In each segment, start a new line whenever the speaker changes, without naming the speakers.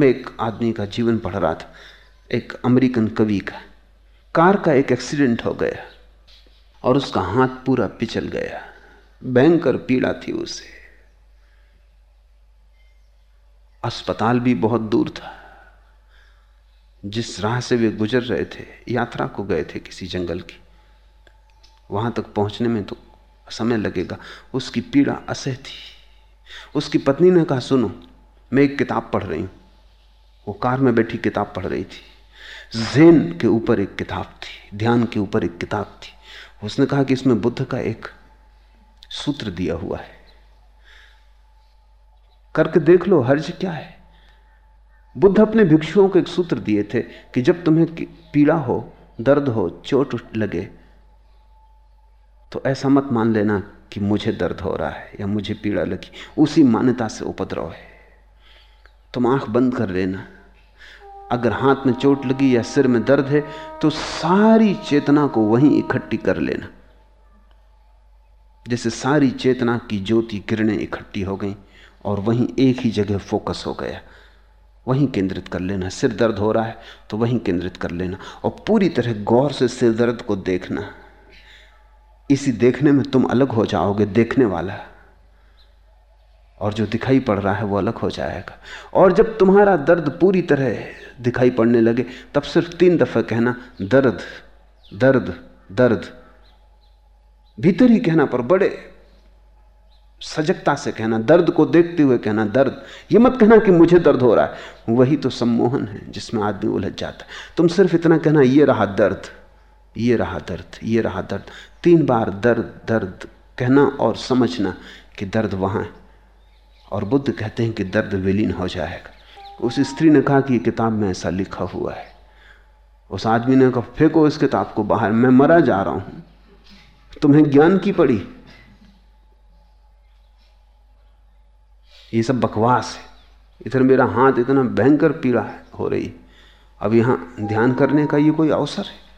मैं एक आदमी का जीवन पढ़ रहा था। एक अमेरिकन कवि का। कार का एक एक्सीडेंट हो गया और उसका हाथ पूरा पिचल गया। भयंकर पीड़ा थी उसे। अस्पताल भी बहुत दूर था। जिस राह से वे गुजर रहे थे, यात्रा को गए थे किसी जंगल की। वहाँ तक पहुँचने में तो समय लगेगा। उसकी पीड़ा असह थी। उसकी पत्नी ने कहा, सुनो, मैं एक किताब पढ़ रही हूँ। वो कार में बैठी किताब पढ़ रही थी। जेन के ऊपर एक किताब थी, ध्यान के ऊपर एक किताब थी। उसने कहा कि इसमें बुद्ध का एक सूत्र दिया हुआ है। करके देख लो, हर्ज क्या है? बुद्ध अपने भिक्षुओं को एक सूत्र दिए थे कि जब तुम्हें पीड़ा हो, दर्द हो, चोट लगे तो ऐसा मत मान लेना कि मुझे दर्द हो रहा है या मुझे पीड़ा लगी। उसी मान्यता से उपद्रव है। तुम आँख बंद कर लेना। अगर हाथ में चोट लगी या सिर में दर्द है तो सारी चेतना को वहीं इकट्ठी कर लेना। जैसे सारी चेतना की ज्योति किरणें इकट्ठी हो गई और वहीं एक ही जगह फोकस हो गया। वहीं केंद्रित कर लेना। सिर दर्द हो रहा है तो वहीं केंद्रित कर लेना। और पूरी तरह गौर से सिर दर्द को देखना। इसी देखने में तुम अलग हो जाओगे, देखने वाला। और जो दिखाई पड़ रहा है वो अलग हो जाएगा। और जब तुम्हारा दर्द पूरी तरह दिखाई पड़ने लगे, तब सिर्फ़ तीन दफे कहना, दर्द दर्द दर्द। भीतर ही कहना पर बड़े सजगता से कहना, दर्द को देखते हुए कहना, दर्द। ये मत कहना कि मुझे दर्द हो रहा है। वही तो सम्मोहन है जिसमें आदमी उलझ जाता है। तुम सिर्फ़ इतना कहना, ये रहा दर्द, ये रहा दर्द, ये रहा दर्द। तीन बार दर्द दर्द कहना और समझना कि दर्द वहाँ है। और बुद्ध कहते हैं कि दर्द विलीन हो जाएगा। उस स्त्री ने कहा कि किताब में ऐसा लिखा हुआ है। उस आदमी ने कहा, फेंको इस किताब को बाहर, मैं मरा जा रहा हूँ। तुम्हें ज्ञान की पड़ी? ये सब बकवास है। इधर मेरा हाथ इतना भयंकर पीड़ा हो रही। अब यहाँ ध्यान करने का ये कोई अवसर है।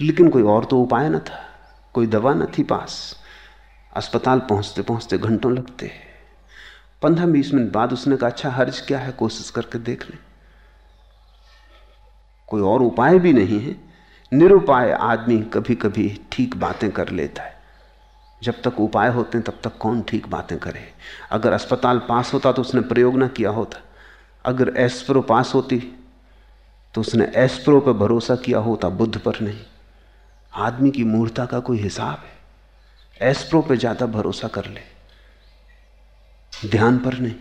लेकिन कोई और तो उपाय न था। कोई दवा न थी पास। अस्पताल पहुँचते पहुँचते घंटों लगते हैं। पंद्रह बीस मिनट बाद उसने कहा अच्छा हर्ज क्या है? कोशिश करके देख लें। कोई और उपाय भी नहीं है। निरुपाय आदमी कभी कभी ठीक बातें कर लेता है। जब तक उपाय होते हैं, तब तक कौन ठीक बातें करे? अगर अस्पताल पास होता तो उसने प्रयोग ना किया होता। अगर एस्प्रो पास होती तो उसने एस्प्रो पर भरोसा किया होता, बुद्ध पर नहीं। आदमी की मूर्ता का कोई हिसाब है। एस्प्रो पे ज़्यादा भरोसा कर ले। ध्यान पर नहीं।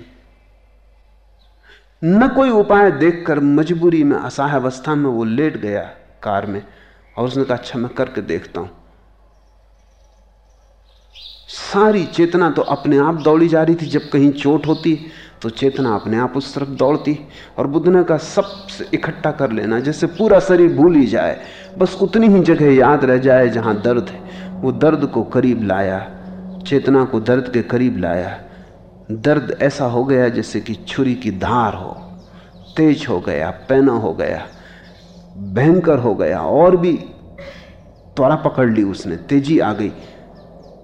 न कोई उपाय देखकर मजबूरी में असहाय अवस्था में वो लेट गया कार में और उसने कहा अच्छा मैं करके देखता हूँ। सारी चेतना तो अपने आप दौड़ी जा रही थी। जब कहीं चोट होती तो चेतना अपने आप उस तरफ़ दौड़ती और बुद्ध ने कहा सब इकट्ठा कर लेना जैसे पूरा शरीर भूल ही जाए। बस उतनी ही जगह याद रह जाए जहाँ दर्द है। वो दर्द को करीब लाया, चेतना को दर्द के करीब लाया। दर्द ऐसा हो गया जैसे कि छुरी की धार हो। तेज हो गया, पैना हो गया, भयंकर हो गया, और भी त्वरा पकड़ ली उसने, तेज़ी आ गई।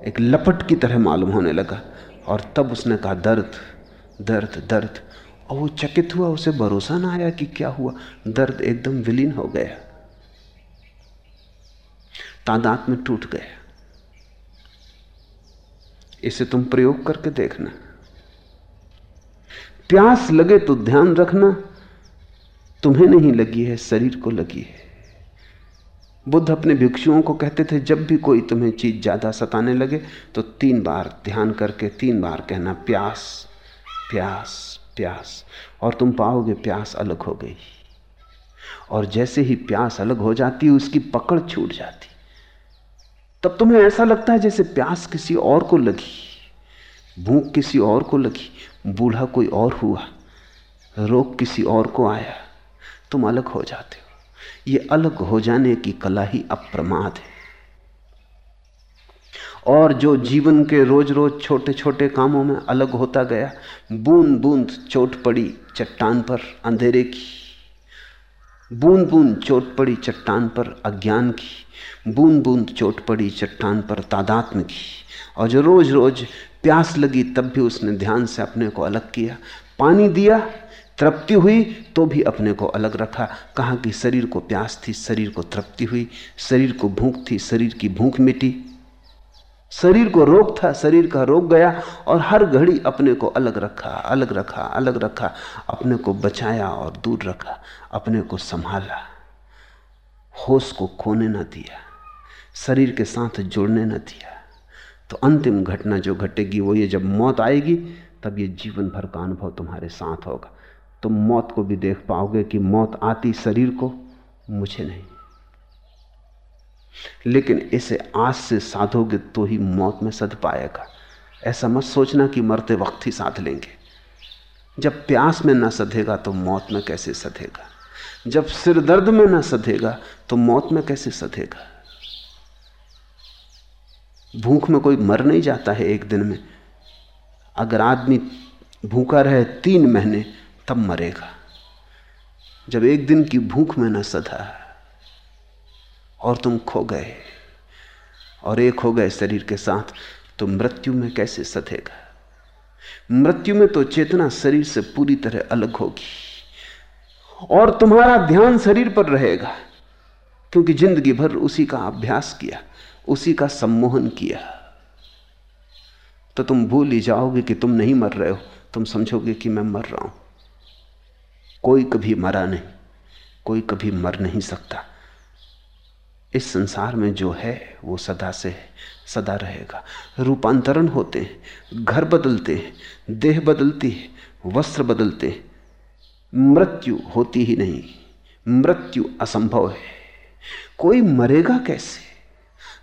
एक लपट की तरह मालूम होने लगा, और तब उसने कहा, दर्द दर्द दर्द। और वो चकित हुआ, उसे भरोसा ना आया कि क्या हुआ। दर्द एकदम विलीन हो गया। तादाद में टूट गया। इसे तुम प्रयोग करके देखना। प्यास लगे तो ध्यान रखना, तुम्हें नहीं लगी है, शरीर को लगी है। बुद्ध अपने भिक्षुओं को कहते थे, जब भी कोई तुम्हें चीज़ ज़्यादा सताने लगे तो तीन बार ध्यान करके, तीन बार कहना, प्यास प्यास प्यास। और तुम पाओगे प्यास अलग हो गई। और जैसे ही प्यास अलग हो जाती है उसकी पकड़ छूट जाती। तब तुम्हें ऐसा लगता है जैसे प्यास किसी और को लगी, भूख किसी और को लगी, बूढ़ा कोई और हुआ, रोग किसी और को आया, तुम अलग हो जाते हो। ये अलग हो जाने की कला ही अप्रमाद है। और जो जीवन के रोज रोज छोटे छोटे कामों में अलग होता गया बूंद बूंद चोट पड़ी चट्टान पर अंधेरे की बूंद बूंद चोट पड़ी चट्टान पर अज्ञान की बूंद बूंद चोट पड़ी, चट्टान पर तादात्म की और जो रोज रोज प्यास लगी, तब भी उसने ध्यान से अपने को अलग किया। पानी दिया, तृप्ति हुई तो भी अपने को अलग रखा। कहा कि शरीर को प्यास थी, शरीर को तृप्ति हुई। शरीर को भूख थी, शरीर की भूख मिटी। शरीर को रोग था, शरीर का रोग गया और हर घड़ी अपने को अलग रखा अलग रखा अलग रखा। अपने को बचाया और दूर रखा, अपने को संभाला। होश को खोने न दिया। शरीर के साथ जुड़ने न दिया। तो अंतिम घटना जो घटेगी, वो ये जब मौत आएगी, तब ये जीवन भर का अनुभव तुम्हारे साथ होगा। तुम मौत को भी देख पाओगे कि मौत आती शरीर को, मुझे नहीं। लेकिन इसे आज से साधोगे तो ही मौत में सद पाएगा। ऐसा मत सोचना कि मरते वक्त ही साध लेंगे। जब प्यास में ना सधेगा तो मौत में कैसे सधेगा? जब सिर दर्द में ना सधेगा तो मौत में कैसे सधेगा? भूख में कोई मर नहीं जाता है एक दिन में। अगर आदमी भूखा रहे तीन महीने, तब मरेगा। जब एक दिन की भूख में न सधा, और तुम खो गए, और एक हो गए शरीर के साथ तो मृत्यु में कैसे सधेगा? मृत्यु में तो चेतना शरीर से पूरी तरह अलग होगी, और तुम्हारा ध्यान शरीर पर रहेगा, क्योंकि ज़िंदगी भर उसी का अभ्यास किया। उसी का सम्मोहन किया। तो तुम भूल ही जाओगे कि तुम नहीं मर रहे हो। तुम समझोगे कि मैं मर रहा हूँ। कोई कभी मरा नहीं, कोई कभी मर नहीं सकता। इस संसार में जो है, वो सदा से है, सदा रहेगा। रूपांतरण होते हैं, घर बदलते हैं, देह बदलती है, वस्त्र बदलते हैं। मृत्यु होती ही नहीं, मृत्यु असंभव है। कोई मरेगा कैसे?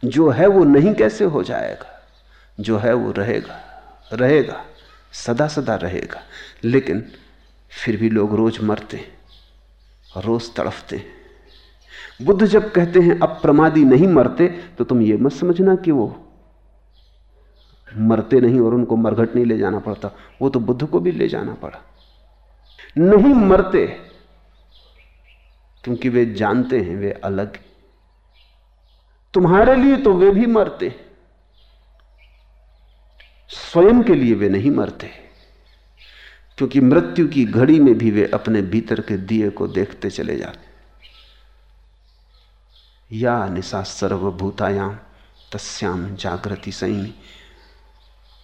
जो है वो नहीं कैसे हो जाएगा? जो है वो रहेगा रहेगा, सदा सदा रहेगा। लेकिन फिर भी लोग रोज मरते, रोज तड़फते। बुद्ध जब कहते हैं अप्रमादी नहीं मरते तो तुम ये मत समझना कि वो मरते नहीं और उनको मरघट नहीं ले जाना पड़ता। वो तो बुद्ध को भी ले जाना पड़ा। नहीं मरते, क्योंकि वे जानते हैं, वे अलग तुम्हारे लिए तो वे भी मरते स्वयं के लिए वे नहीं मरते, क्योंकि मृत्यु की घड़ी में भी वे अपने भीतर के दिए को देखते चले जाते या निशा सर्वभूतायाम तस्याम जागृति संयमी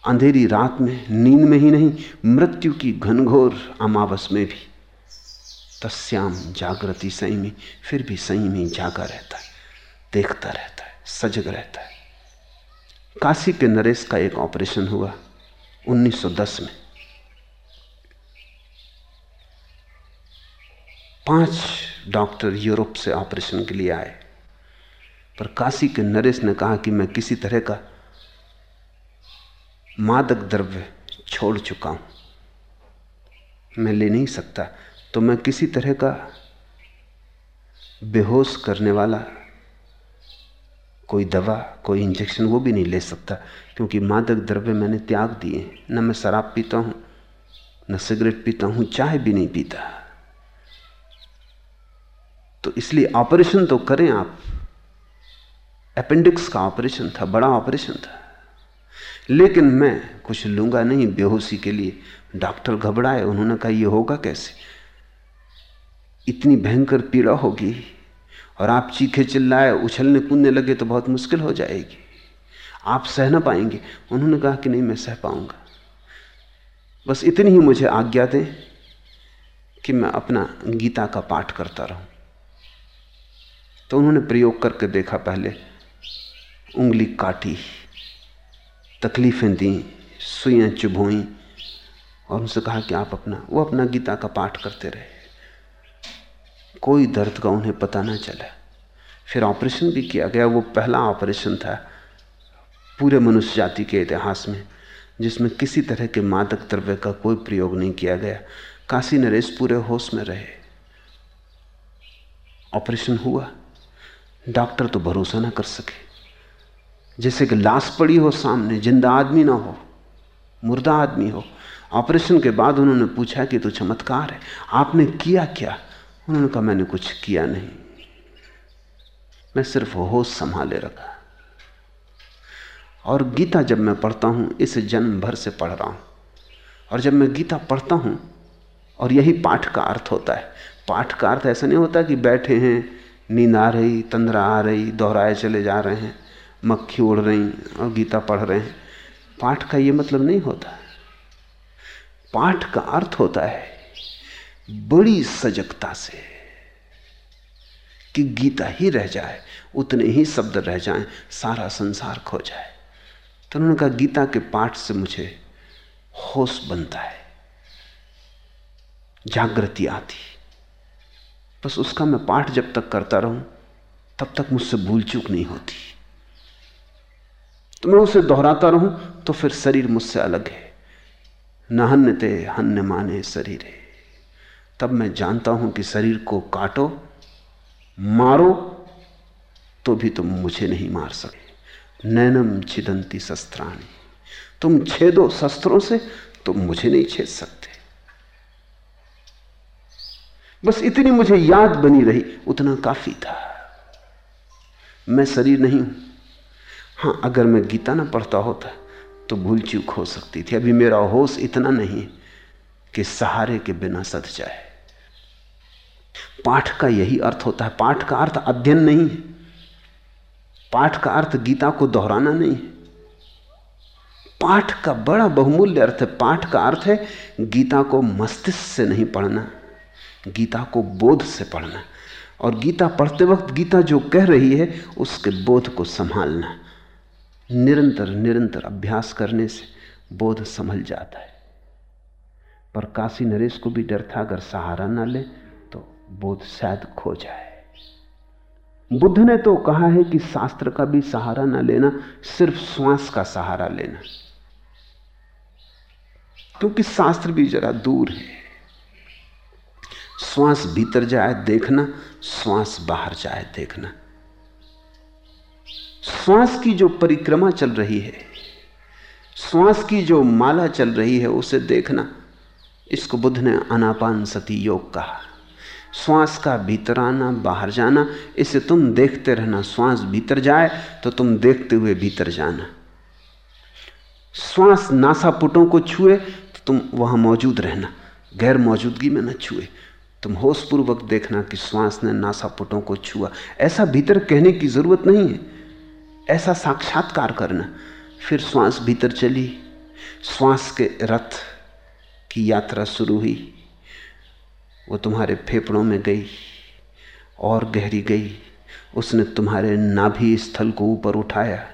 अंधेरी रात में, नींद में ही नहीं, मृत्यु की घनघोर अमावस में भी तस्याम जागृति संयमी फिर भी संयमी जागा रहता है। देखता रहता है, सजग रहता है। काशी के नरेश का एक ऑपरेशन हुआ 1910 में। पाँच डॉक्टर यूरोप से ऑपरेशन के लिए आए। पर काशी के नरेश ने कहा कि मैं किसी तरह का मादक द्रव्य छोड़ चुका हूँ। मैं ले नहीं सकता तो मैं किसी तरह का बेहोश करने वाला कोई दवा, कोई इंजेक्शन वो भी नहीं ले सकता, क्योंकि मादक द्रव्य मैंने त्याग दिए न मैं शराब पीता हूँ, न सिगरेट पीता हूँ, चाय भी नहीं पीता। तो इसलिए ऑपरेशन तो करें आप। अपेंडिक्स का ऑपरेशन था, बड़ा ऑपरेशन था। लेकिन मैं कुछ लूँगा नहीं बेहोशी के लिए। डॉक्टर घबराए, उन्होंने कहा यह होगा कैसे? इतनी भयंकर पीड़ा होगी और आप चीखे चिल्लाए, उछलने कूदने लगे तो बहुत मुश्किल हो जाएगी। आप सह ना पाएँगे। उन्होंने कहा कि नहीं, मैं सह पाऊँगा। बस इतनी ही मुझे आज्ञा दें कि मैं अपना गीता का पाठ करता रहूँ। तो उन्होंने प्रयोग करके देखा पहले, उंगली काटी, तकलीफें दी, सुइयाँ चुभोई, और उनसे कहा कि आप अपना, वो अपना गीता का पाठ करते रहे। कोई दर्द का उन्हें पता ना चला। फिर ऑपरेशन भी किया गया, वो पहला ऑपरेशन था पूरे मनुष्य जाति के इतिहास में, जिसमें किसी तरह के मादक द्रव्य का कोई प्रयोग नहीं किया गया। काशी नरेश पूरे होश में रहे। ऑपरेशन हुआ। डॉक्टर तो भरोसा ना कर सके। जैसे कि लाश पड़ी हो सामने, ज़िंदा आदमी ना हो, मुर्दा आदमी हो। ऑपरेशन के बाद उन्होंने पूछा कि तो चमत्कार है, आपने किया क्या? उन्होंने कहा, मैंने कुछ किया नहीं। मैं सिर्फ़ होश संभाले रखा। और गीता जब मैं पढ़ता हूँ, इस जन्म भर से पढ़ रहा हूँ। और जब मैं गीता पढ़ता हूँ, और यही पाठ का अर्थ होता है। पाठ का अर्थ ऐसा नहीं होता कि बैठे हैं, नींद आ रही, तंद्रा आ रही, दोहराए चले जा रहे हैं, मक्खी उड़ रही और गीता पढ़ रहे हैं। पाठ का ये मतलब नहीं होता। पाठ का अर्थ होता है बड़ी सजगता से कि गीता ही रह जाए, उतने ही शब्द रह जाएँ, सारा संसार खो जाए। तो उन्होंने कहा, गीता के पाठ से मुझे होश बनता है, जागृति आती बस उसका मैं पाठ जब तक करता रहूँ, तब तक मुझसे भूल चूक नहीं होती। तो मैं उसे दोहराता रहूँ तो फिर शरीर मुझसे अलग है। न हन्य ते हन्य माने शरीर। है तब मैं जानता हूँ कि शरीर को काटो, मारो तो भी तुम मुझे नहीं मार सके। नैनम छिदंती शस्त्राणी। तुम छेदो शस्त्रों से, तुम मुझे नहीं छेद सकते। बस इतनी मुझे याद बनी रही, उतना काफ़ी था। मैं शरीर नहीं हूँ। हाँ, अगर मैं गीता ना पढ़ता होता तो भूल चूक हो सकती थी। अभी मेरा होश इतना नहीं कि सहारे के बिना सद जाए। पाठ का यही अर्थ होता है, पाठ का अर्थ अध्ययन नहीं है। पाठ का अर्थ गीता को दोहराना नहीं है। पाठ का बड़ा बहुमूल्य अर्थ है, पाठ का अर्थ है गीता को मस्तिष्क से नहीं पढ़ना, गीता को बोध से पढ़ना। और गीता पढ़ते वक्त गीता जो कह रही है, उसके बोध को संभालना। निरंतर निरंतर अभ्यास करने से बोध संभल जाता है। पर काशी नरेश को भी डर था, अगर सहारा ना ले तो बोध शायद खो जाए। बुद्ध ने तो कहा है कि शास्त्र का भी सहारा ना लेना, सिर्फ़ श्वास का सहारा लेना। क्योंकि शास्त्र भी जरा दूर है। श्वास भीतर जाए देखना, श्वास बाहर जाए देखना। श्वास की जो परिक्रमा चल रही है, श्वास की जो माला चल रही है, उसे देखना। इसको बुद्ध ने अनापान सती योग कहा। श्वास का भीतर आना, बाहर जाना, इसे तुम देखते रहना। श्वास भीतर जाए तो तुम देखते हुए भीतर जाना। श्वास नासापुटों को छुए तो तुम वहाँ मौजूद रहना। गैर मौजूदगी में न छुए। तुम होशपूर्वक देखना कि श्वास ने नासापुटों को छुआ। ऐसा भीतर कहने की ज़रूरत नहीं है। ऐसा साक्षात्कार करना। फिर श्वास भीतर चली। श्वास के रथ की यात्रा शुरू हुई। वो तुम्हारे फेफड़ों में गई और गहरी गई। उसने तुम्हारे नाभि स्थल को ऊपर उठाया।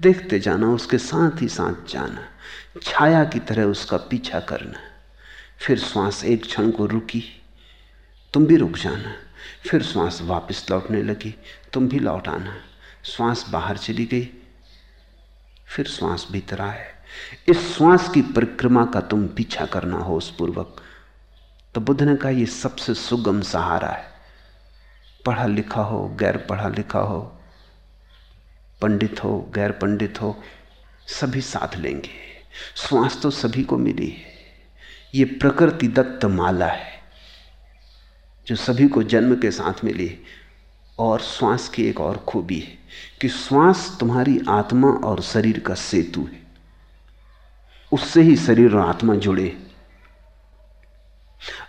देखते जाना, उसके साथ ही साथ जाना, छाया की तरह उसका पीछा करना। फिर श्वास एक क्षण को रुकी, तुम भी रुक जाना। फिर श्वास वापस लौटने लगी, तुम भी लौट आना। श्वास बाहर चली गई, फिर श्वास भीतर आए इस श्वास की परिक्रमा का तुम पीछा करना हो उस पूर्वक। तो बुद्ध ने कहा यह सबसे सुगम सहारा है। पढ़ा लिखा हो, गैर पढ़ा लिखा हो, पंडित हो, गैर पंडित हो, सभी साथ लेंगे। श्वास तो सभी को मिली है। ये प्रकृति दत्त माला है, जो सभी को जन्म के साथ मिली है। और श्वास की एक और खूबी है कि श्वास तुम्हारी आत्मा और शरीर का सेतु है। उससे ही शरीर और आत्मा जुड़े।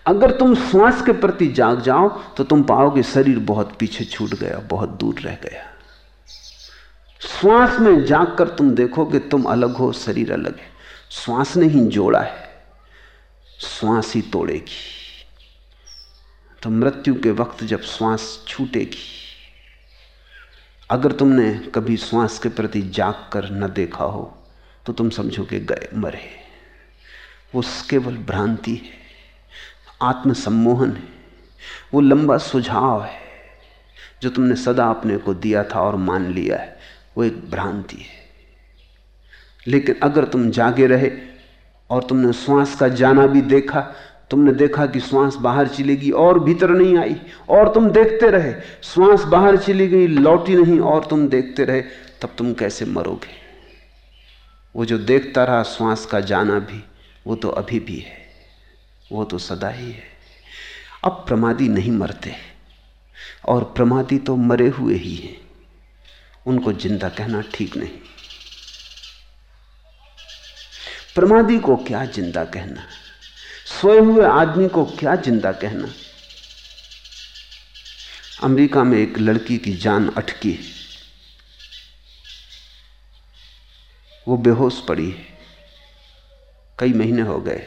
अगर तुम श्वास के प्रति जाग जाओ तो तुम पाओगे शरीर बहुत पीछे छूट गया, बहुत दूर रह गया। श्वास में जागकर तुम देखोगे तुम अलग हो, शरीर अलग है। श्वास ने ही जोड़ा है। श्वास ही तोड़ेगी। तो मृत्यु के वक्त जब श्वास छूटेगी, अगर तुमने कभी श्वास के प्रति जाग कर न देखा हो तो तुम समझोगे गए, मरे। वो केवल भ्रांति है, आत्मसम्मोहन है, वो लंबा सुझाव है। जो तुमने सदा अपने को दिया था और मान लिया है, वो एक भ्रांति है। लेकिन अगर तुम जागे रहे और तुमने श्वास का जाना भी देखा, तुमने देखा कि श्वास बाहर चली गई और भीतर नहीं आई, और तुम देखते रहे, श्वास बाहर चली गई, लौटी नहीं और तुम देखते रहे, तब तुम कैसे मरोगे? वो जो देखता रहा श्वास का जाना भी, वो तो अभी भी है। वो तो सदा ही है। अब प्रमादी नहीं मरते और प्रमादी तो मरे हुए ही हैं। उनको ज़िंदा कहना ठीक नहीं। प्रमादी को क्या ज़िंदा कहना? सोए हुए आदमी को क्या ज़िंदा कहना? अमेरिका में एक लड़की की जान अटकी वो बेहोश पड़ी है। कई महीने हो गए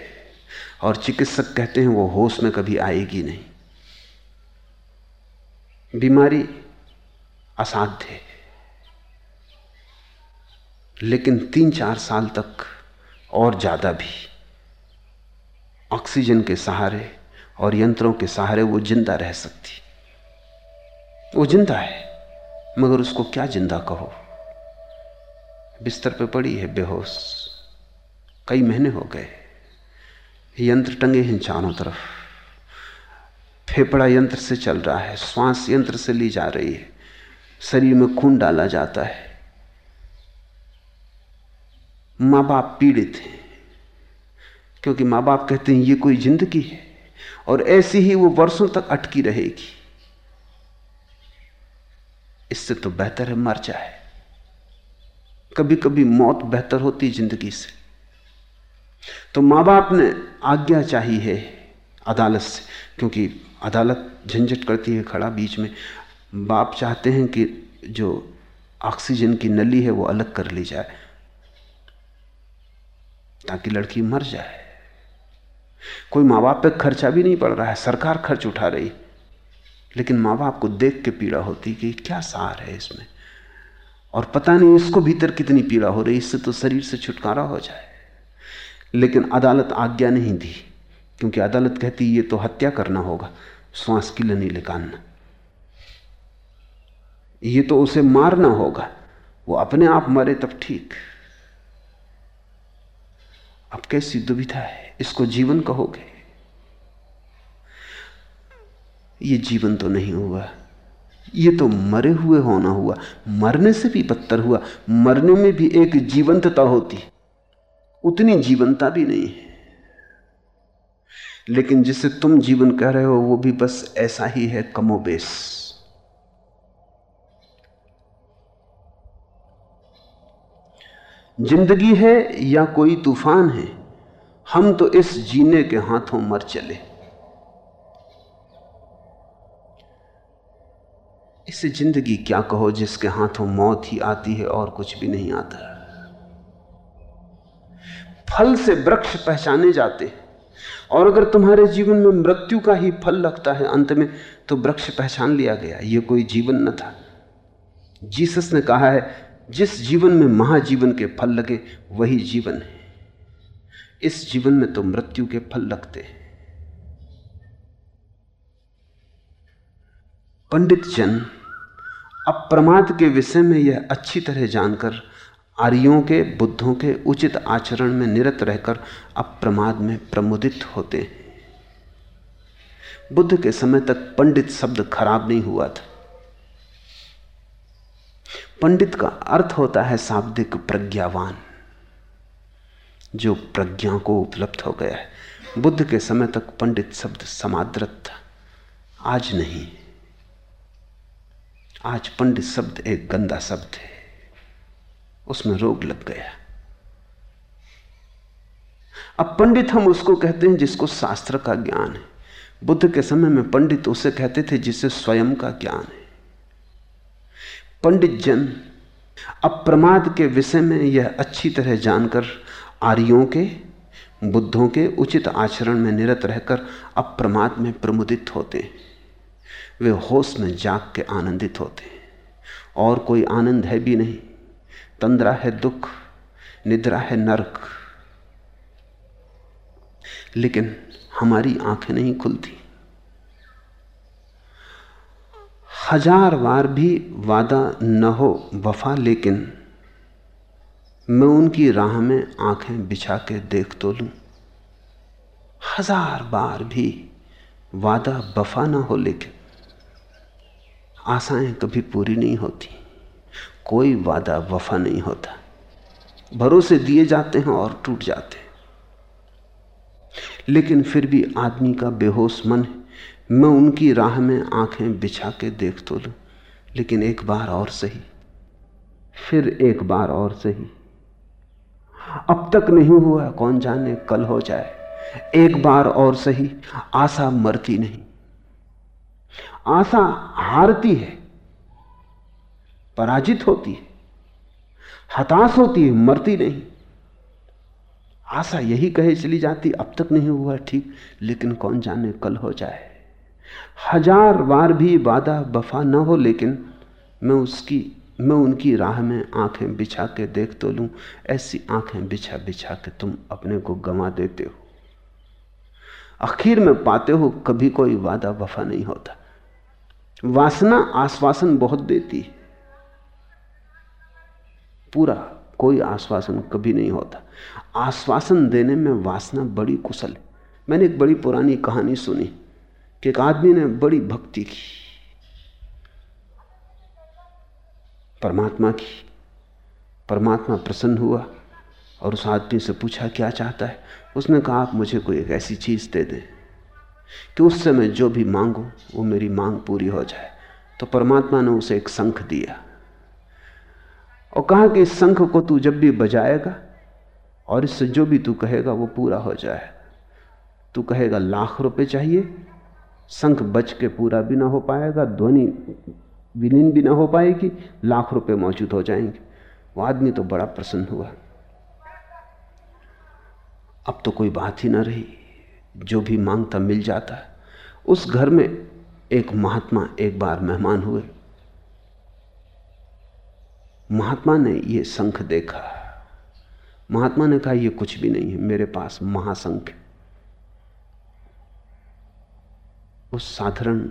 और चिकित्सक कहते हैं वो होश में कभी आएगी नहीं। बीमारी असाध्य है। लेकिन तीन चार साल तक और ज़्यादा भी। ऑक्सीजन के सहारे और यंत्रों के सहारे वो ज़िंदा रह सकती। वो ज़िंदा है, मगर उसको क्या ज़िंदा कहो? बिस्तर पे पड़ी है, बेहोश। कई महीने हो गए। यंत्र टंगे हैं चारों तरफ़। फेफड़ा यंत्र से चल रहा है, श्वास यंत्र से ली जा रही है। शरीर में खून डाला जाता है। माँ बाप पीड़ित हैं, क्योंकि माँ बाप कहते हैं, ये कोई ज़िंदगी है। और ऐसी ही वो वर्षों तक अटकी रहेगी। इससे तो बेहतर है, मर जाए। कभी कभी मौत बेहतर होती ज़िंदगी से। तो माँ बाप ने आज्ञा चाहिए है अदालत से, क्योंकि अदालत झंझट करती है खड़ा बीच में। बाप चाहते हैं कि जो ऑक्सीजन की नली है वो अलग कर ली जाए, ताकि लड़की मर जाए। कोई माँ बाप पे खर्चा भी नहीं पड़ रहा है, सरकार खर्च उठा रही। लेकिन माँ बाप को देख के पीड़ा होती कि क्या सार है इसमें। और पता नहीं इसको भीतर कितनी पीड़ा हो रही, इससे तो शरीर से छुटकारा हो जाए। लेकिन अदालत आज्ञा नहीं दी, क्योंकि अदालत कहती ये तो हत्या करना होगा, श्वास की लनी निकालना ये तो उसे मारना होगा, वो अपने आप मरे तब ठीक। अब कैसी दुविधा है, इसको जीवन कहोगे? ये जीवन तो नहीं हुआ। ये तो मरे हुए होना हुआ, मरने से भी बदतर हुआ, मरने में भी एक जीवंतता होती उतनी जीवंता भी नहीं है। लेकिन जिसे तुम जीवन कह रहे हो, वो भी बस ऐसा ही है, कमोबेश। ज़िंदगी है या कोई तूफ़ान है, हम तो इस जीने के हाथों मर चले। इसे ज़िंदगी क्या कहो जिसके हाथों मौत ही आती है और कुछ भी नहीं आता? फल से वृक्ष पहचाने जाते और अगर तुम्हारे जीवन में मृत्यु का ही फल लगता है अंत में तो वृक्ष पहचान लिया गया। यह कोई जीवन न था। जीसस ने कहा है, जिस जीवन में महाजीवन के फल लगे, वही जीवन है। इस जीवन में तो मृत्यु के फल लगते हैं। पंडित जन अप्रमाद के विषय में यह अच्छी तरह जानकर, आर्यों के, बुद्धों के उचित आचरण में निरत रहकर अप्रमाद में प्रमुदित होते हैं। बुद्ध के समय तक पंडित शब्द खराब नहीं हुआ था। पंडित का अर्थ होता है शाब्दिक प्रज्ञावान, जो प्रज्ञा को उपलब्ध हो गया है। बुद्ध के समय तक पंडित शब्द समाद्रत था, आज नहीं। आज पंडित शब्द एक गंदा शब्द है। उसमें रोग लग गया। अब पंडित हम उसको कहते हैं जिसको शास्त्र का ज्ञान है। बुद्ध के समय में पंडित उसे कहते थे जिसे स्वयं का ज्ञान है। पंडित जन अप्रमाद के विषय में यह अच्छी तरह जानकर आर्यों के, बुद्धों के उचित आचरण में निरत रहकर अप्रमाद में प्रमुदित होते हैं। वे होश में जाग के आनंदित होते हैं। और कोई आनंद है भी नहीं। तंद्रा है दुख, निद्रा है नरक। लेकिन हमारी आँखें नहीं खुलती। हज़ार बार भी वादा न हो वफा, लेकिन मैं उनकी राह में आँखें बिछा के देख तो लूँ। हज़ार बार भी वादा वफा ना हो, लेकिन आशाएँ कभी पूरी नहीं होती। कोई वादा, वफा नहीं होता। भरोसे दिए जाते हैं और टूट जाते हैं। लेकिन फिर भी आदमी का बेहोश मन है। मैं उनकी राह में आँखें बिछा के देख तो लूँ, लेकिन एक बार और सही। फिर एक बार और सही। अब तक नहीं हुआ, कौन जाने, कल हो जाए। एक बार और सही, आशा मरती नहीं। आशा हारती है, पराजित होती है, हताश होती है, मरती नहीं। आशा यही कहे चली जाती, अब तक नहीं हुआ ठीक, लेकिन कौन जाने कल हो जाए। हज़ार बार भी वादा वफा ना हो, लेकिन मैं उसकी, मैं उनकी राह में आँखें बिछा के देख तो लूँ, ऐसी आँखें बिछा बिछा के तुम अपने को गंवा देते हो। आखिर में पाते हो, कभी कोई वादा वफा नहीं होता। वासना आश्वासन बहुत देती है। पूरा कोई आश्वासन कभी नहीं होता। आश्वासन देने में वासना बड़ी कुशल है। मैंने एक बड़ी पुरानी कहानी सुनी, कि एक आदमी ने बड़ी भक्ति की, परमात्मा की। परमात्मा प्रसन्न हुआ और उस आदमी से पूछा, क्या चाहता है? उसने कहा, आप मुझे कोई एक ऐसी चीज़ दे दें। कि उससे मैं जो भी मांगू, वो मेरी मांग पूरी हो जाए। तो परमात्मा ने उसे एक शंख दिया। और कहा कि इस शंख को तू जब भी बजाएगा, और इससे जो भी तू कहेगा, वो पूरा हो जाए। तू कहेगा, लाख रुपए चाहिए। शंख बच के पूरा भी ना हो पाएगा, ध्वनि विलीन भी ना हो पाएगी, लाख रुपए मौजूद हो जाएँगे। वो आदमी तो बड़ा प्रसन्न हुआ। अब तो कोई बात ही ना रही। जो भी माँगता मिल जाता है। उस घर में एक महात्मा एक बार मेहमान हुए। महात्मा ने ये शंख देखा। महात्मा ने कहा यह कुछ भी नहीं है, मेरे पास महाशंख उस साधारण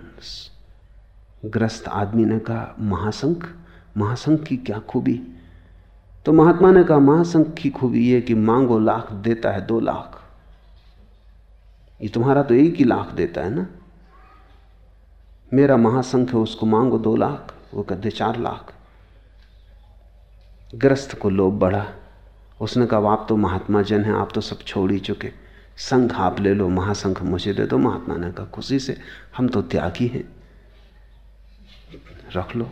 ग्रस्त आदमी ने कहा महाशंख महाशंख की क्या खूबी? तो महात्मा ने कहा महाशंख की खूबी यह कि मांगो लाख, देता है दो लाख। ये तुम्हारा तो एक ही लाख देता है ना? मेरा महाशंख है, उसको मांगो दो लाख, वो कहते चार लाख। ग्रस्त को लोभ बढ़ा। उसने कहा, आप तो महात्मा जन हैं, आप तो सब छोड़ ही चुके। संघ आप ले लो, महासंघ मुझे दे दो। महात्मा ने कहा, खुशी से, हम तो त्यागी हैं। रख लो।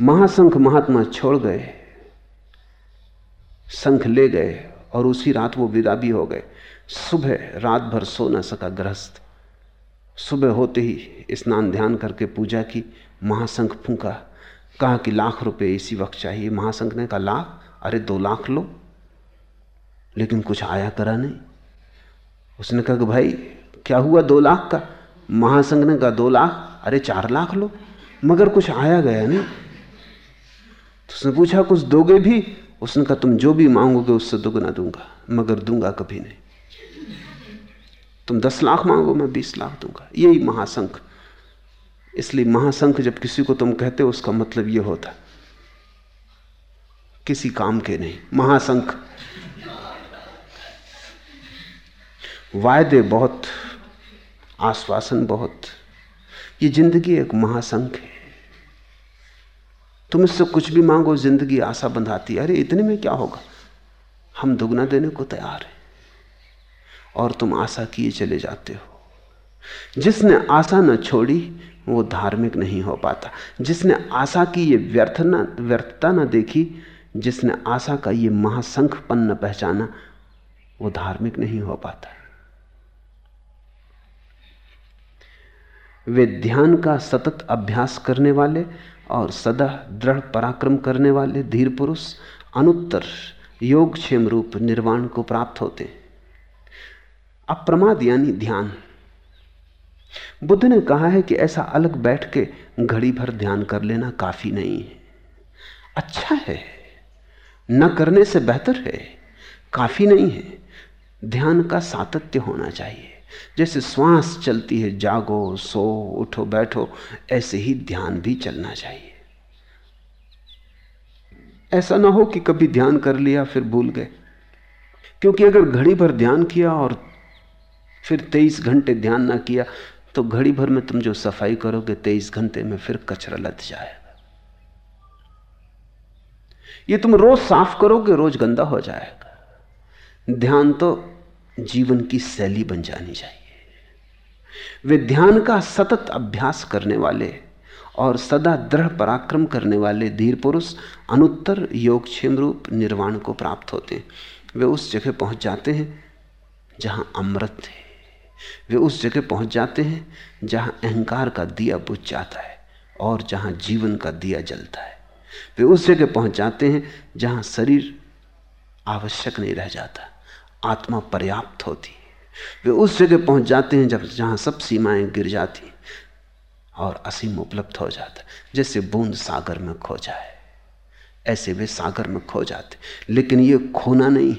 महासंख महात्मा छोड़ गए। संख ले गए और उसी रात वो विदा भी हो गए। सुबह रात भर सो न सका गृहस्थ। सुबह होते ही स्नान ध्यान करके पूजा की, महासंख फूका, कहा कि लाख रुपए इसी वक्त चाहिए। महासंघ ने कहा, लाख? अरे दो लाख लो। लेकिन कुछ आया करा नहीं। उसने कहा कि, भाई, क्या हुआ दो लाख का? महासंघ ने कहा, दो लाख? अरे चार लाख लो। मगर कुछ आया गया नहीं। तो उसने पूछा, कुछ दोगे भी? उसने कहा, तुम जो भी मांगोगे उससे दुगना दूँगा, मगर दूँगा कभी नहीं। तुम दस लाख मांगो, मैं बीस लाख दूँगा। यही महासंख इसलिए महासंख जब किसी को तुम कहते हो, उसका मतलब यह होता किसी काम के नहीं महासंख वायदे बहुत, आश्वासन बहुत। ये ज़िंदगी एक महासंख है। तुम इससे कुछ भी मांगो, ज़िंदगी आशा बंधाती है। अरे, इतने में क्या होगा? हम दुगना देने को तैयार हैं। और तुम आशा किए चले जाते हो। जिसने आशा न छोड़ी, वो धार्मिक नहीं हो पाता। जिसने आशा की ये व्यर्थ न व्यर्थता न देखी, जिसने आशा का ये महासंखपन न पहचाना, वो धार्मिक नहीं हो पाता। वे ध्यान का सतत अभ्यास करने वाले और सदा दृढ़ पराक्रम करने वाले धीर पुरुष, अनुत्तर योग क्षेम रूप निर्वाण को प्राप्त होते अप्रमाद यानी ध्यान। बुद्ध ने कहा है कि ऐसा अलग बैठ के घड़ी भर ध्यान कर लेना काफ़ी नहीं है। अच्छा है। न करने से बेहतर है। काफ़ी नहीं है। ध्यान का सातत्य होना चाहिए। जैसे श्वास चलती है, जागो, सो, उठो, बैठो, ऐसे ही ध्यान भी चलना चाहिए। ऐसा ना हो कि कभी ध्यान कर लिया, फिर भूल गए। क्योंकि अगर घड़ी भर ध्यान किया और फिर तेईस घंटे ध्यान ना किया तो घड़ी भर में तुम जो सफ़ाई करोगे, तेईस घंटे में फिर कचरा लद जाएगा। ये तुम रोज साफ़ करोगे, रोज गंदा हो जाएगा। ध्यान तो जीवन की शैली बन जानी चाहिए। वे ध्यान का सतत अभ्यास करने वाले और सदा दृढ़ पराक्रम करने वाले धीर पुरुष अनुत्तर योगक्षेम रूप निर्वाण को प्राप्त होते हैं। वे उस जगह पहुँच जाते हैं जहाँ अमृत है। वे उस जगह पहुँच जाते हैं जहाँ अहंकार का दिया बुझ जाता है और जहाँ जीवन का दिया जलता है। वे उस जगह पहुँच जाते हैं जहाँ शरीर आवश्यक नहीं रह जाता, आत्मा पर्याप्त होती है। वे उस जगह पहुँच जाते हैं जब जहाँ सब सीमाएँ गिर जाती और असीम उपलब्ध हो जाता जैसे बूंद सागर में खो जाए। ऐसे वे सागर में खो जाते लेकिन ये खोना नहीं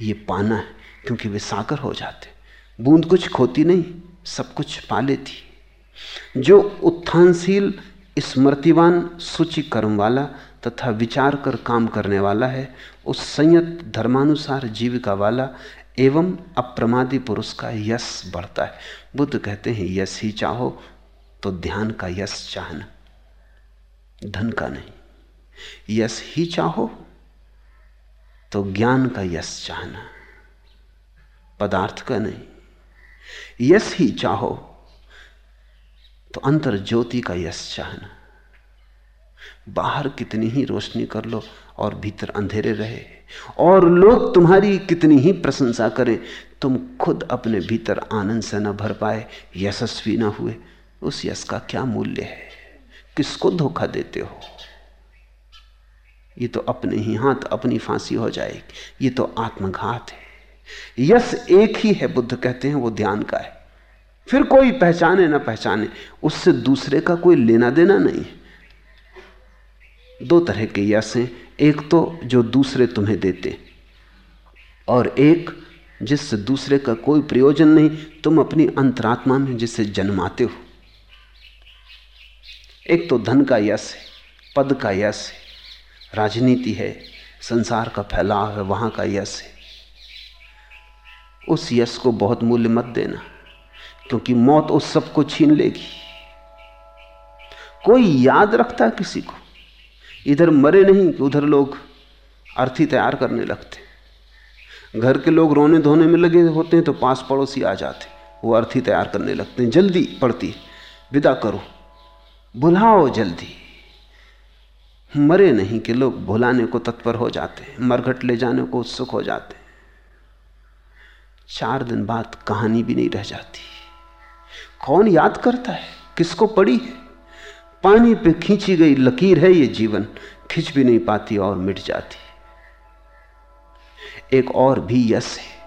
ये पाना है, क्योंकि वे सागर हो जाते बूंद कुछ खोती नहीं, सब कुछ पा लेती। जो उत्थानशील, स्मृतिवान, सूची कर्म वाला तथा विचार कर काम करने वाला है, उस संयत धर्मानुसार जीविका वाला एवं अप्रमादी पुरुष का यश बढ़ता है। बुद्ध कहते हैं, यश ही चाहो तो ध्यान का यश चाहना, धन का नहीं। यश ही चाहो तो ज्ञान का यश चाहना, पदार्थ का नहीं। यश ही चाहो तो अंतर ज्योति का यश चाहना। बाहर कितनी ही रोशनी कर लो और भीतर अंधेरे रहे। और लोग तुम्हारी कितनी ही प्रशंसा करें, तुम खुद अपने भीतर आनंद से न भर पाए, यशस्वी न हुए। उस यश का क्या मूल्य है? किसको धोखा देते हो? ये तो अपने ही हाथ, अपनी फांसी हो जाएगी। ये तो आत्मघात है। यश एक ही है बुद्ध कहते हैं, वो ध्यान का है। फिर कोई पहचाने ना पहचाने, उससे दूसरे का कोई लेना देना नहीं दो तरह के यश हैं, एक तो जो दूसरे तुम्हें देते और एक जिससे दूसरे का कोई प्रयोजन नहीं, तुम अपनी अंतरात्मा में जिसे जन्माते हो। एक तो धन का यश है, पद का यश है, राजनीति है, संसार का फैलाव है, वहाँ का यश है। उस यश को बहुत मूल्य मत देना, क्योंकि मौत उस सबको छीन लेगी। कोई याद रखता किसी को? इधर मरे नहीं कि उधर लोग अर्थी तैयार करने लगते। घर के लोग रोने धोने में लगे होते हैं तो पास पड़ोसी आ जाते वो अर्थी तैयार करने लगते हैं। जल्दी पड़ती विदा करो। बुलाओ जल्दी। मरे नहीं कि लोग भुलाने को तत्पर हो जाते हैं। मरघट ले जाने को उत्सुक हो जाते चार दिन बाद कहानी भी नहीं रह जाती। कौन याद करता है? किसको पड़ी है? पानी पे खींची गई लकीर है ये जीवन, खिंच भी नहीं पाती और मिट जाती। एक और भी यश है।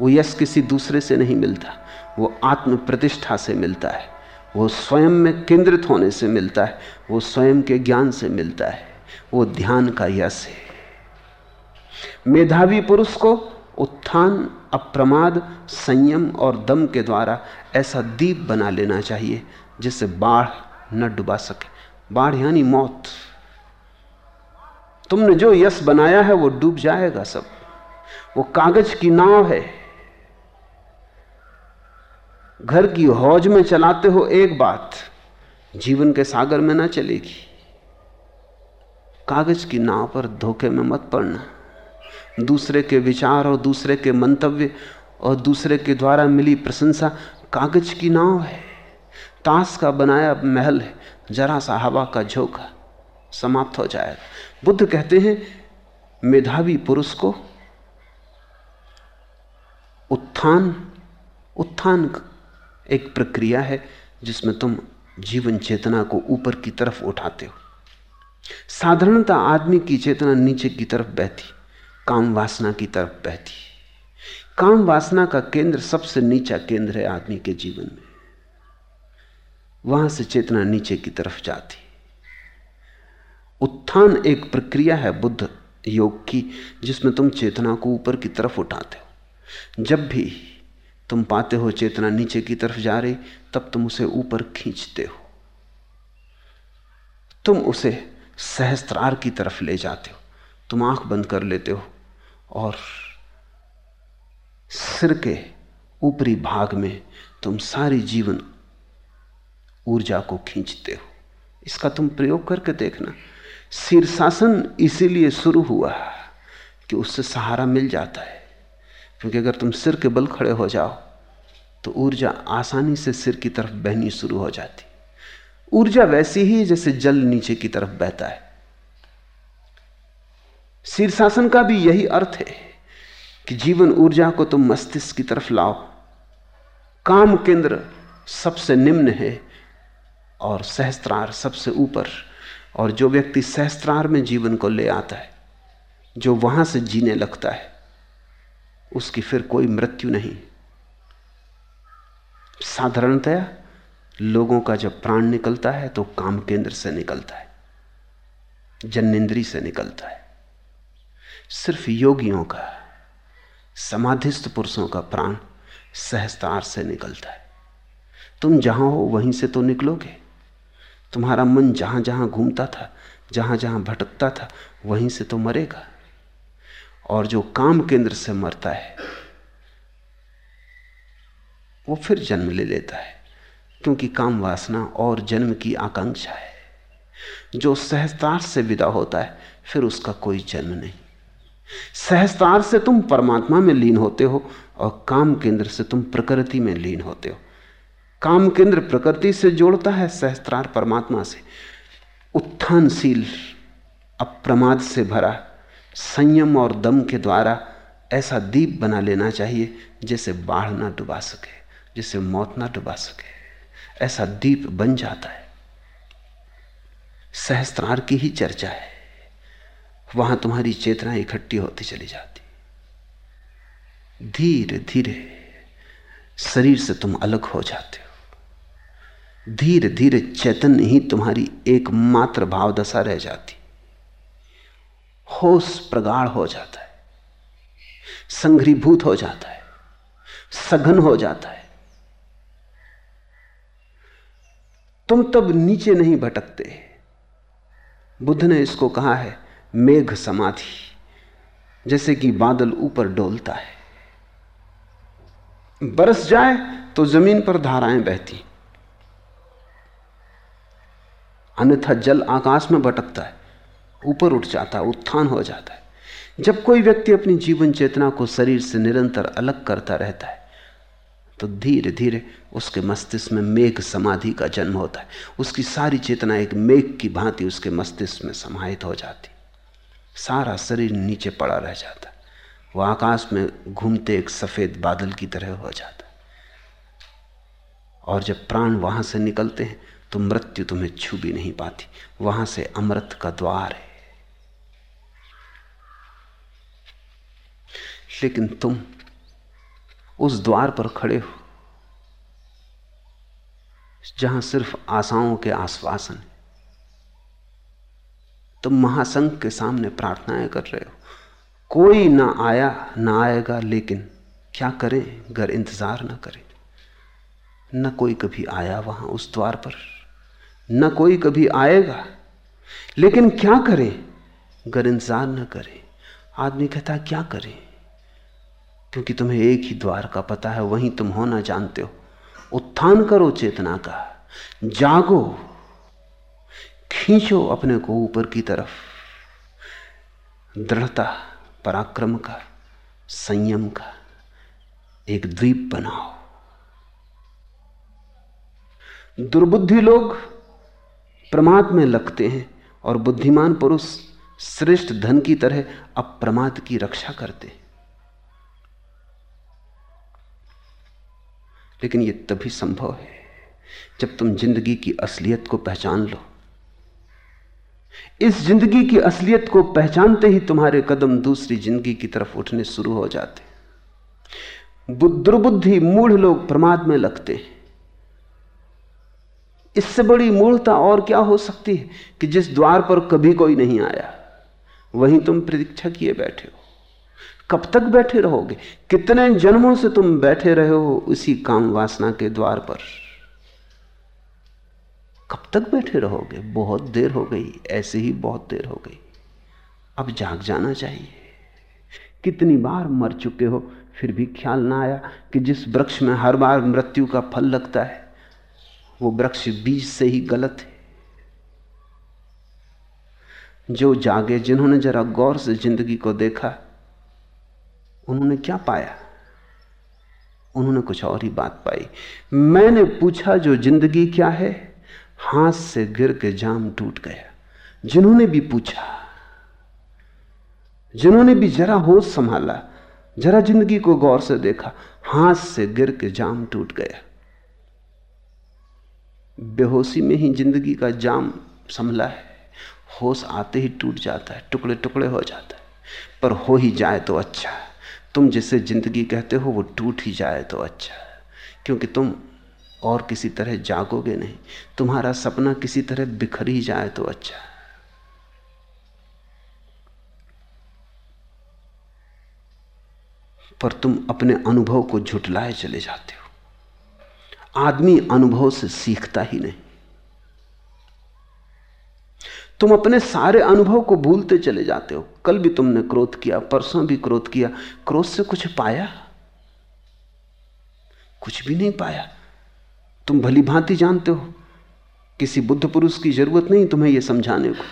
वो यश किसी दूसरे से नहीं मिलता, वो आत्म प्रतिष्ठा से मिलता है। वो स्वयं में केंद्रित होने से मिलता है, वो स्वयं के ज्ञान से मिलता है। वो ध्यान का यश है। मेधावी पुरुष को उत्थान, अप्रमाद, संयम और दम के द्वारा ऐसा दीप बना लेना चाहिए, जिससे बाढ़ न डुबा सके। बाढ़ यानी मौत। तुमने जो यश बनाया है, वो डूब जाएगा सब। वो कागज़ की नाव है। घर की हौज में चलाते हो एक बात, जीवन के सागर में ना चलेगी। कागज़ की नाव पर धोखे में मत पड़ना। दूसरे के विचार और दूसरे के मंतव्य और दूसरे के द्वारा मिली प्रशंसा कागज़ की नाव है। ताश का बनाया महल है। जरा सा हवा का झोंका समाप्त हो जाएगा बुद्ध कहते हैं, मेधावी पुरुष को उत्थान उत्थान एक प्रक्रिया है जिसमें तुम जीवन चेतना को ऊपर की तरफ़ उठाते हो। साधारणता आदमी की चेतना नीचे की तरफ़ बहती। काम वासना की तरफ़ बहती काम वासना का केंद्र सबसे नीचा केंद्र है आदमी के जीवन में। वहाँ से चेतना नीचे की तरफ़ जाती उत्थान एक प्रक्रिया है बुद्ध योग की, जिसमें तुम चेतना को ऊपर की तरफ़ उठाते हो। जब भी तुम पाते हो चेतना नीचे की तरफ़ जा रही, तब तुम उसे ऊपर खींचते हो। तुम उसे सहस्त्रार की तरफ़ ले जाते हो। तुम आँख बंद कर लेते हो। और सिर के ऊपरी भाग में तुम सारी जीवन ऊर्जा को खींचते हो। इसका तुम प्रयोग करके देखना। शीर्षासन इसीलिए शुरू हुआ है कि उससे सहारा मिल जाता है। क्योंकि अगर तुम सिर के बल खड़े हो जाओ तो ऊर्जा आसानी से सिर की तरफ़ बहनी शुरू हो जाती। ऊर्जा वैसी ही जैसे जल नीचे की तरफ़ बहता है। शीर्षासन का भी यही अर्थ है कि जीवन ऊर्जा को तुम मस्तिष्क की तरफ़ लाओ। काम केंद्र सबसे निम्न है और सहस्त्रार सबसे ऊपर, और जो व्यक्ति सहस्त्रार में जीवन को ले आता है, जो वहाँ से जीने लगता है, उसकी फिर कोई मृत्यु नहीं। साधारणतया लोगों का जब प्राण निकलता है तो काम केंद्र से निकलता है जन्नेन्द्री से निकलता है। सिर्फ़ योगियों का, समाधिस्थ पुरुषों का प्राण सहस्तार से निकलता है। तुम जहाँ हो, वहीं से तो निकलोगे। तुम्हारा मन जहाँ जहाँ घूमता था, जहाँ जहाँ भटकता था, वहीं से तो मरेगा। और जो काम केंद्र से मरता है, वो फिर जन्म ले लेता है, क्योंकि काम वासना और जन्म की आकांक्षा है। जो सहस्तार से विदा होता है, फिर उसका कोई जन्म नहीं। सहस्तार से तुम परमात्मा में लीन होते हो और काम केंद्र से तुम प्रकृति में लीन होते हो। काम केंद्र प्रकृति से जोड़ता है सहस्त्रार परमात्मा से। उत्थानशील, अप्रमाद से भरा, संयम और दम के द्वारा ऐसा दीप बना लेना चाहिए जिसे बाढ़ ना डुबा सके, जिसे मौत ना डुबा सके। ऐसा दीप बन जाता है। सहस्त्रार की ही चर्चा है। वहाँ तुम्हारी चेतना इकट्ठी होती चली जाती। धीरे धीरे शरीर से तुम अलग हो जाते हो। धीरे धीरे चैतन्य ही तुम्हारी एकमात्र भावदशा रह जाती। होश प्रगाढ़ हो जाता है। संघ्रीभूत हो जाता है। सघन हो जाता है। तुम तब नीचे नहीं भटकते। बुद्ध ने इसको कहा है मेघ समाधि, जैसे कि बादल ऊपर डोलता है। बरस जाए तो ज़मीन पर धाराएँ बहती। अन्यथा जल आकाश में भटकता है, ऊपर उठ जाता है, उत्थान हो जाता है। जब कोई व्यक्ति अपनी जीवन चेतना को शरीर से निरंतर अलग करता रहता है तो धीरे धीरे उसके मस्तिष्क में मेघ समाधि का जन्म होता है। उसकी सारी चेतना एक मेघ की भांति उसके मस्तिष्क में समाहित हो जाती। सारा शरीर नीचे पड़ा रह जाता। वह आकाश में घूमते एक सफ़ेद बादल की तरह हो जाता। और जब प्राण वहाँ से निकलते हैं तो मृत्यु तुम्हें छू भी नहीं पाती। वहाँ से अमृत का द्वार है। लेकिन तुम उस द्वार पर खड़े हो, जहाँ सिर्फ़ आशाओं के आश्वासन तुम महासंघ के सामने प्रार्थनाएँ कर रहे हो। कोई ना आया, ना आएगा, लेकिन क्या करें? घर इंतज़ार ना करें। न कोई कभी आया वहाँ उस द्वार पर, न कोई कभी आएगा। लेकिन क्या करें? घर इंतज़ार न करें। आदमी कहता क्या करें? क्योंकि तुम्हें एक ही द्वार का पता है, वहीं तुम होना जानते हो। उत्थान करो चेतना का। जागो। खींचो अपने को ऊपर की तरफ़। दृढ़ता, पराक्रम का, संयम का, एक द्वीप बनाओ। दुर्बुद्धि लोग प्रमाद में लगते हैं और बुद्धिमान पुरुष श्रेष्ठ धन की तरह अप्रमाद की रक्षा करते हैं। लेकिन यह तभी संभव है जब तुम ज़िंदगी की असलियत को पहचान लो। इस ज़िंदगी की असलियत को पहचानते ही तुम्हारे कदम दूसरी ज़िंदगी की तरफ़ उठने शुरू हो जाते दुर्बुद्धि मूढ़ लोग प्रमाद में लगते हैं। इससे बड़ी मूढ़ता और क्या हो सकती है कि जिस द्वार पर कभी कोई नहीं आया, वहीं तुम प्रतीक्षा किए बैठे हो। कब तक बैठे रहोगे? कितने जन्मों से तुम बैठे रहे हो उसी काम वासना के द्वार पर? कब तक बैठे रहोगे? बहुत देर हो गई, ऐसे ही बहुत देर हो गई। अब जाग जाना चाहिए। कितनी बार मर चुके हो, फिर भी ख्याल ना आया कि जिस वृक्ष में हर बार मृत्यु का फल लगता है, वो वृक्ष बीज से ही गलत है। जो जागे, जिन्होंने जरा गौर से ज़िंदगी को देखा, उन्होंने क्या पाया? उन्होंने कुछ और ही बात पाई। मैंने पूछा, जो ज़िंदगी क्या है? हाथ से गिर के जाम टूट गया। जिन्होंने भी पूछा, जिन्होंने भी जरा होश संभाला, जरा ज़िंदगी को गौर से देखा, हाथ से गिर के जाम टूट गया। बेहोशी में ही ज़िंदगी का जाम संभला है। होश आते ही टूट जाता है, टुकड़े टुकड़े हो जाता है। पर हो ही जाए तो अच्छा। तुम जिसे ज़िंदगी कहते हो, वो टूट ही जाए तो अच्छा। क्योंकि तुम और किसी तरह जागोगे नहीं। तुम्हारा सपना किसी तरह बिखर ही जाए तो अच्छा। पर तुम अपने अनुभव को झुटलाए चले जाते हो। आदमी अनुभव से सीखता ही नहीं। तुम अपने सारे अनुभव को भूलते चले जाते हो। कल भी तुमने क्रोध किया, परसों भी क्रोध किया। क्रोध से कुछ पाया? कुछ भी नहीं पाया। तुम भली भांति जानते हो। किसी बुद्ध पुरुष की ज़रूरत नहीं तुम्हें यह समझाने को।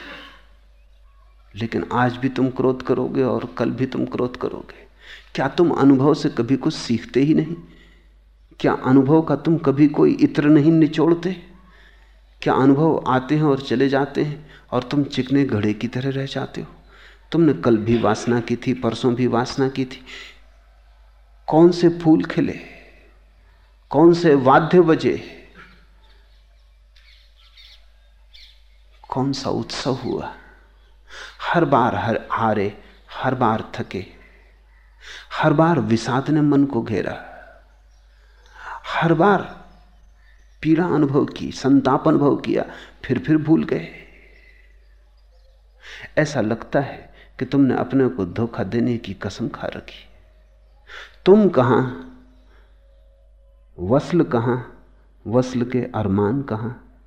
लेकिन आज भी तुम क्रोध करोगे और कल भी तुम क्रोध करोगे। क्या तुम अनुभव से कभी कुछ सीखते ही नहीं? क्या अनुभव का तुम कभी कोई इत्र नहीं निचोड़ते? क्या अनुभव आते हैं और चले जाते हैं और तुम चिकने घड़े की तरह रह जाते हो? तुमने कल भी वासना की थी, परसों भी वासना की थी। कौन से फूल खिले? कौन से वाद्य बजे? कौन सा उत्सव हुआ? हर बार हर हारे, हर बार थके, हर बार विषाद ने मन को घेरा, हर बार पीड़ा अनुभव की, संताप अनुभव किया, फिर फिर भूल गए। ऐसा लगता है कि तुमने अपने को धोखा देने की कसम खा रखी। तुम कहाँ वसल कहाँ, वसल के अरमान कहाँ,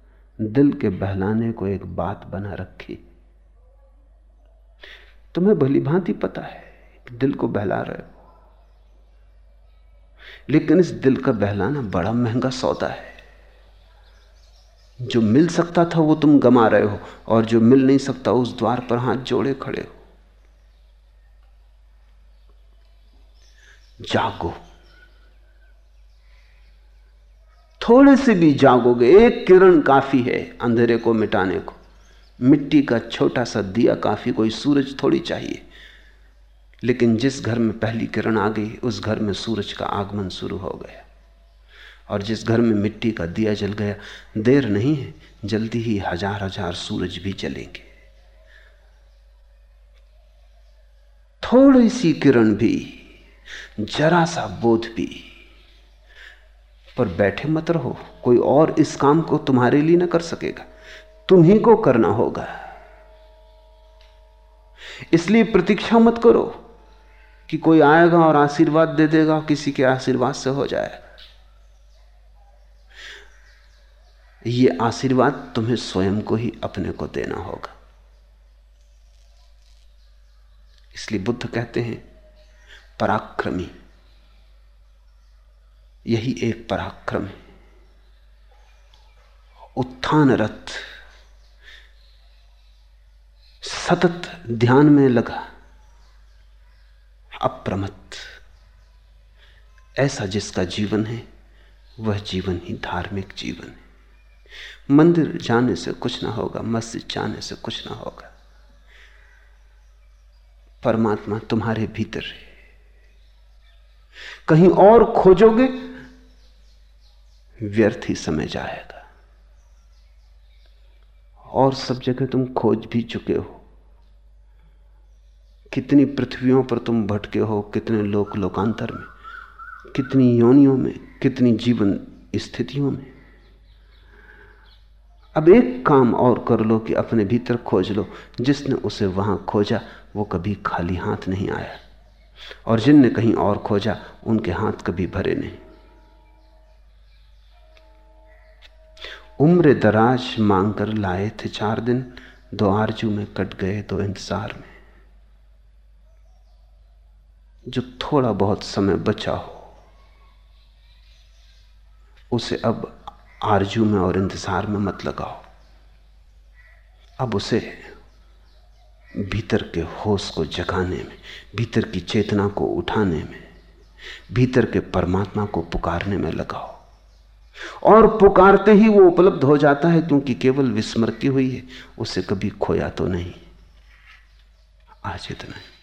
दिल के बहलाने को एक बात बना रखी। तुम्हें भली भांति पता है दिल को बहला रहे हो। लेकिन इस दिल का बहलाना बड़ा महँगा सौदा है। जो मिल सकता था वो तुम गमा रहे हो, और जो मिल नहीं सकता उस द्वार पर हाथ जोड़े खड़े हो। जागो। थोड़े से भी जागोगे, एक किरण काफ़ी है अंधेरे को मिटाने को। मिट्टी का छोटा सा दिया काफ़ी, कोई सूरज थोड़ी चाहिए। लेकिन जिस घर में पहली किरण आ गई, उस घर में सूरज का आगमन शुरू हो गया। और जिस घर में मिट्टी का दिया जल गया, देर नहीं है, जल्दी ही हज़ार हज़ार सूरज भी चलेंगे थोड़ी सी किरण भी, जरा सा बोध भी पर बैठे मत रहो। कोई और इस काम को तुम्हारे लिए ना कर सकेगा। तुम ही को करना होगा। इसलिए प्रतीक्षा मत करो कि कोई आएगा और आशीर्वाद दे देगा किसी के आशीर्वाद से हो जाएगा ये आशीर्वाद तुम्हें स्वयं को ही अपने को देना होगा। इसलिए बुद्ध कहते हैं, पराक्रमी यही एक पराक्रम है। उत्थान रथ सतत ध्यान में लगा अप्रमत ऐसा जिसका जीवन है, वह जीवन ही धार्मिक जीवन है। मंदिर जाने से कुछ ना होगा, मस्जिद जाने से कुछ ना होगा। परमात्मा तुम्हारे भीतर है। कहीं और खोजोगे व्यर्थ ही समय जाएगा। और सब जगह तुम खोज भी चुके हो। कितनी पृथ्वियों पर तुम भटके हो, कितने लोक लोकांतर में, कितनी योनियों में, कितनी जीवन स्थितियों में। अब एक काम और कर लो कि अपने भीतर खोज लो। जिसने उसे वहाँ खोजा, वो कभी खाली हाथ नहीं आया। और जिनने कहीं और खोजा, उनके हाथ कभी भरे नहीं। उम्र दराज मांग कर लाए थे चार दिन, दो आरज़ू में कट गए, दो इंतज़ार में। जो थोड़ा बहुत समय बचा हो, उसे अब आरज़ू में और इंतज़ार में मत लगाओ। अब उसे भीतर के होश को जगाने में, भीतर की चेतना को उठाने में, भीतर के परमात्मा को पुकारने में लगाओ। और पुकारते ही वो उपलब्ध हो जाता है क्योंकि केवल विस्मृति हुई है, उसे कभी खोया तो नहीं। आज इतना है।